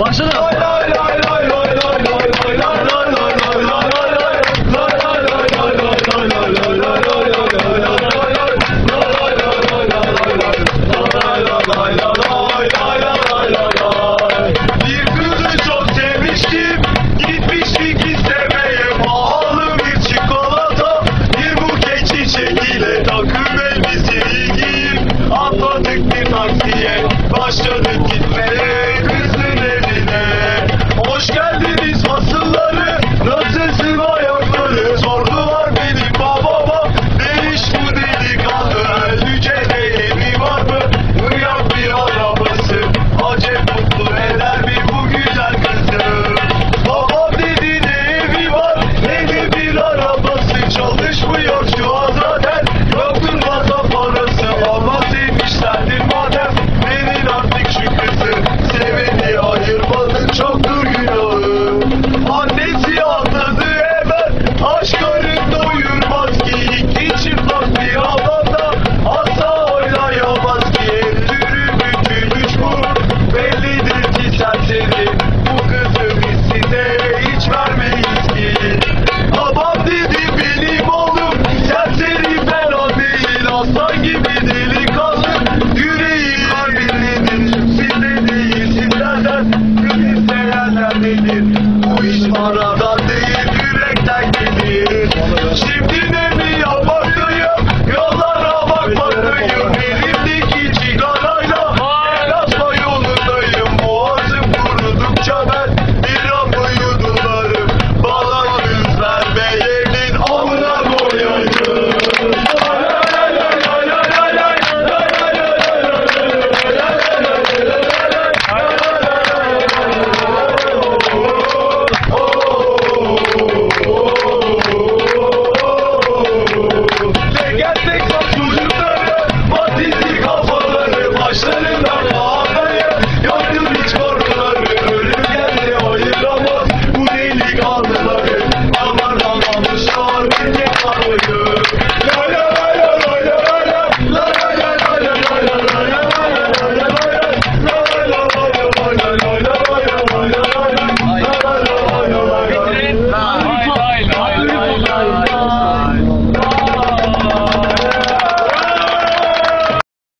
Başladı. needed.